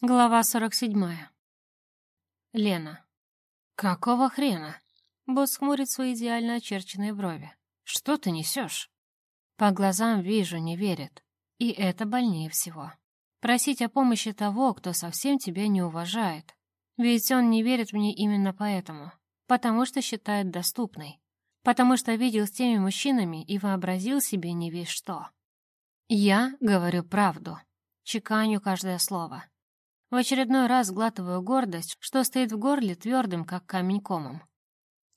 Глава 47. Лена. «Какого хрена?» Босс хмурит свои идеально очерченные брови. «Что ты несешь?» По глазам вижу, не верит. И это больнее всего. Просить о помощи того, кто совсем тебя не уважает. Ведь он не верит мне именно поэтому. Потому что считает доступной. Потому что видел с теми мужчинами и вообразил себе не весь что. Я говорю правду. Чеканю каждое слово. В очередной раз глатываю гордость, что стоит в горле твердым, как камень комом.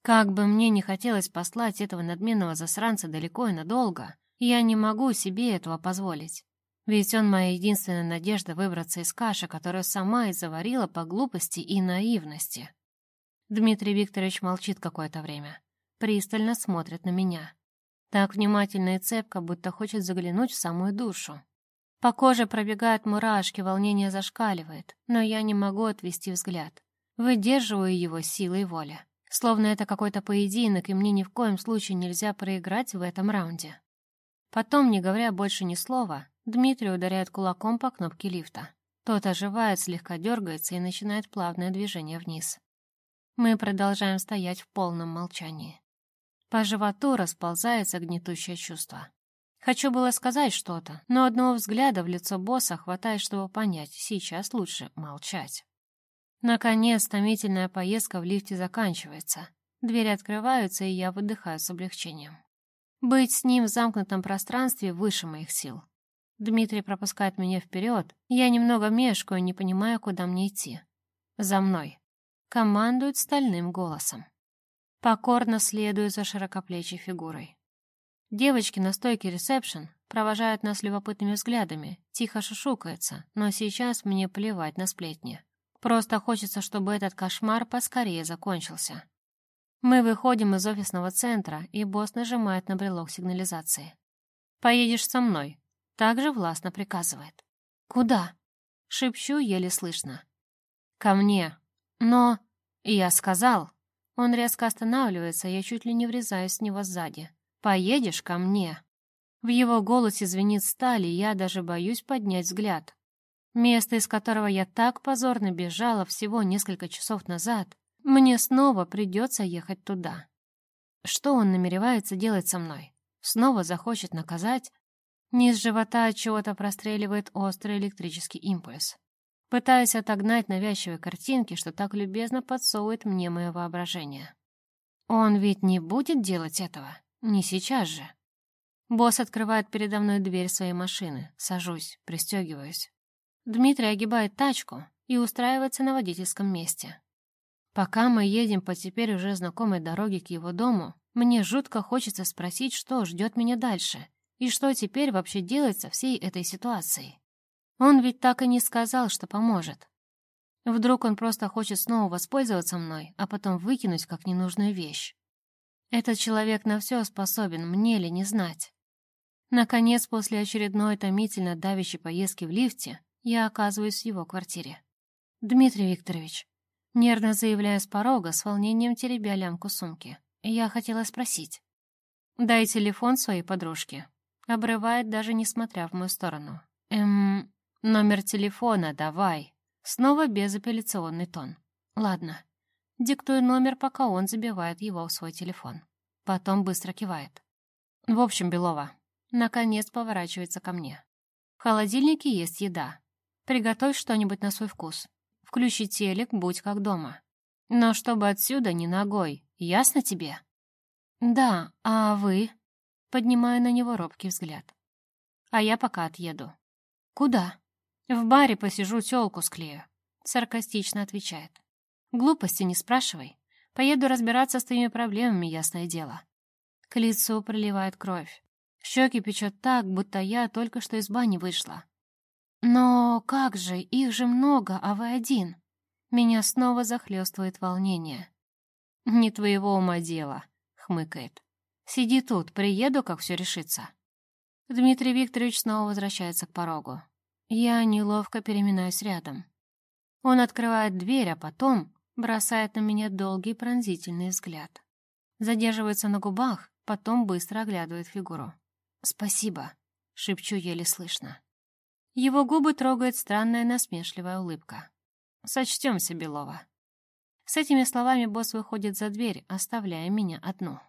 Как бы мне не хотелось послать этого надменного засранца далеко и надолго, я не могу себе этого позволить. Ведь он моя единственная надежда выбраться из каши, которую сама и заварила по глупости и наивности. Дмитрий Викторович молчит какое-то время. Пристально смотрит на меня. Так внимательно и цепко, будто хочет заглянуть в самую душу. По коже пробегают мурашки, волнение зашкаливает, но я не могу отвести взгляд. Выдерживаю его силой воли. Словно это какой-то поединок, и мне ни в коем случае нельзя проиграть в этом раунде. Потом, не говоря больше ни слова, Дмитрий ударяет кулаком по кнопке лифта. Тот оживает, слегка дергается и начинает плавное движение вниз. Мы продолжаем стоять в полном молчании. По животу расползается гнетущее чувство. Хочу было сказать что-то, но одного взгляда в лицо босса хватает, чтобы понять, сейчас лучше молчать. Наконец, томительная поездка в лифте заканчивается. Двери открываются, и я выдыхаю с облегчением. Быть с ним в замкнутом пространстве выше моих сил. Дмитрий пропускает меня вперед, я немного мешкаю, не понимая, куда мне идти. За мной. Командует стальным голосом. Покорно следую за широкоплечей фигурой. Девочки на стойке ресепшн провожают нас любопытными взглядами, тихо шушукаются, но сейчас мне плевать на сплетни. Просто хочется, чтобы этот кошмар поскорее закончился. Мы выходим из офисного центра, и босс нажимает на брелок сигнализации. «Поедешь со мной», — также властно приказывает. «Куда?» — шепчу еле слышно. «Ко мне». «Но...» «Я сказал...» Он резко останавливается, я чуть ли не врезаюсь с него сзади. «Поедешь ко мне?» В его голосе звенит сталь, и я даже боюсь поднять взгляд. Место, из которого я так позорно бежала всего несколько часов назад, мне снова придется ехать туда. Что он намеревается делать со мной? Снова захочет наказать? Низ живота от чего-то простреливает острый электрический импульс. Пытаясь отогнать навязчивые картинки, что так любезно подсовывает мне мое воображение. Он ведь не будет делать этого. Не сейчас же. Босс открывает передо мной дверь своей машины. Сажусь, пристегиваюсь. Дмитрий огибает тачку и устраивается на водительском месте. Пока мы едем по теперь уже знакомой дороге к его дому, мне жутко хочется спросить, что ждет меня дальше, и что теперь вообще делать со всей этой ситуацией. Он ведь так и не сказал, что поможет. Вдруг он просто хочет снова воспользоваться мной, а потом выкинуть как ненужную вещь. Этот человек на все способен, мне ли не знать. Наконец, после очередной томительно давящей поездки в лифте, я оказываюсь в его квартире. «Дмитрий Викторович», нервно заявляю с порога, с волнением теребя лямку сумки, я хотела спросить. «Дай телефон своей подружке». Обрывает, даже не смотря в мою сторону. «Эм, номер телефона давай». Снова безапелляционный тон. «Ладно, Диктую номер, пока он забивает его в свой телефон. Потом быстро кивает. В общем, Белова, наконец поворачивается ко мне. В холодильнике есть еда. Приготовь что-нибудь на свой вкус. Включи телек, будь как дома. Но чтобы отсюда не ногой, ясно тебе? Да, а вы? Поднимаю на него робкий взгляд. А я пока отъеду. Куда? В баре посижу, тёлку склею. Саркастично отвечает. Глупости не спрашивай. Поеду разбираться с твоими проблемами, ясное дело. К лицу проливает кровь. Щеки печет так, будто я только что из бани вышла. Но как же, их же много, а вы один. Меня снова захлестывает волнение. «Не твоего ума дело», — хмыкает. «Сиди тут, приеду, как все решится». Дмитрий Викторович снова возвращается к порогу. Я неловко переминаюсь рядом. Он открывает дверь, а потом бросает на меня долгий пронзительный взгляд. Задерживается на губах, потом быстро оглядывает фигуру. «Спасибо», — шепчу еле слышно. Его губы трогает странная насмешливая улыбка. «Сочтемся, Белова». С этими словами босс выходит за дверь, оставляя меня одну.